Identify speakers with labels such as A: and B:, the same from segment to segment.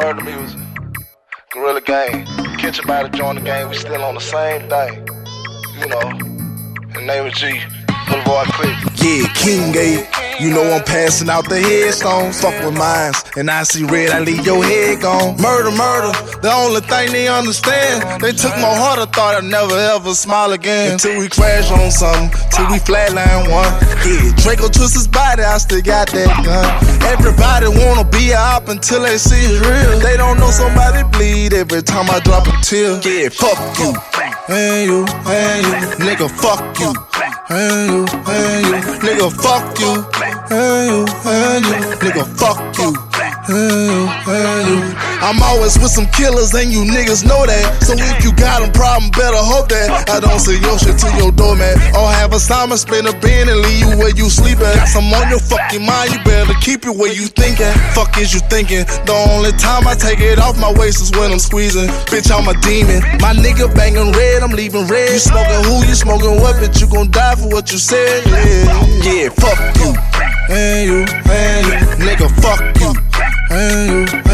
A: murder music. Gorilla Gang. Catch a body, join the gang. We still on the same thing. You know. The name of G. Boulevard Click.
B: Yeah, King A. You know I'm passing out the headstones. Fuck with mines, and I see red, I leave your head gone. Murder, murder, the only thing they understand. They took my heart, I thought I'd never ever smile again. Until we crash on something, till we flatline one. Yeah, Draco twist his body, I still got that gun. Everybody wanna be a op until they see it's real. They don't know somebody bleed every time I drop a tear. Yeah, fuck you. And you, and you, nigga, fuck you. And you, and you, nigga, fuck you. And you, nigga, fuck you. And you. I'm always with some killers, and you niggas know that. So if you got a problem, better hope that I don't see your shit to your door, man. Or have a Simon spin a bin and leave you where you sleep at. Some on your fucking mind, you better keep it where you thinking. Fuck is you thinking? The only time I take it off my waist is when I'm squeezing. Bitch, I'm a demon. My nigga banging red, I'm leaving red. You smoking who? You smoking what? Bitch, you gon' die for what you said. Yeah, yeah, fuck you. And you, and you, nigga, fuck you, and you,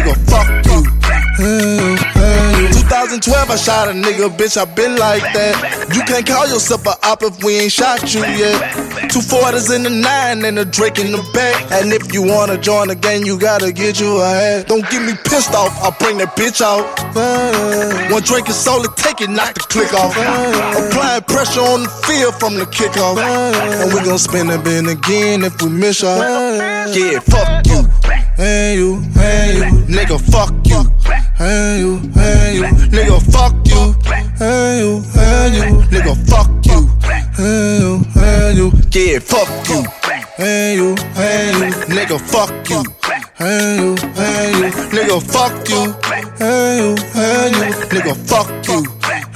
B: nigga, fuck you. Mm-hmm. Mm-hmm. And you, 2012, I shot a nigga, bitch, I been like that. You can't call yourself a op if we ain't shot you yet. Two forties in the nine and a Drake in the back. And if you wanna join the gang, you gotta get you a hat. Don't get me pissed off, I'll bring that bitch out. Mm-hmm. One drink is solely take it, knock the click off. Applying pressure on the field from the kickoff. And we gon' spin it bin again if we miss y'all. Yeah, fuck you, and you, nigga, fuck you. And you, and you, nigga, fuck you. And you, and you, nigga, fuck you. And you, and you, yeah, fuck you. And you, and you, nigga, fuck you. And you, and you, nigga, fuck you. And you, and you, nigga, fuck you.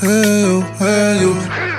B: And you, and you.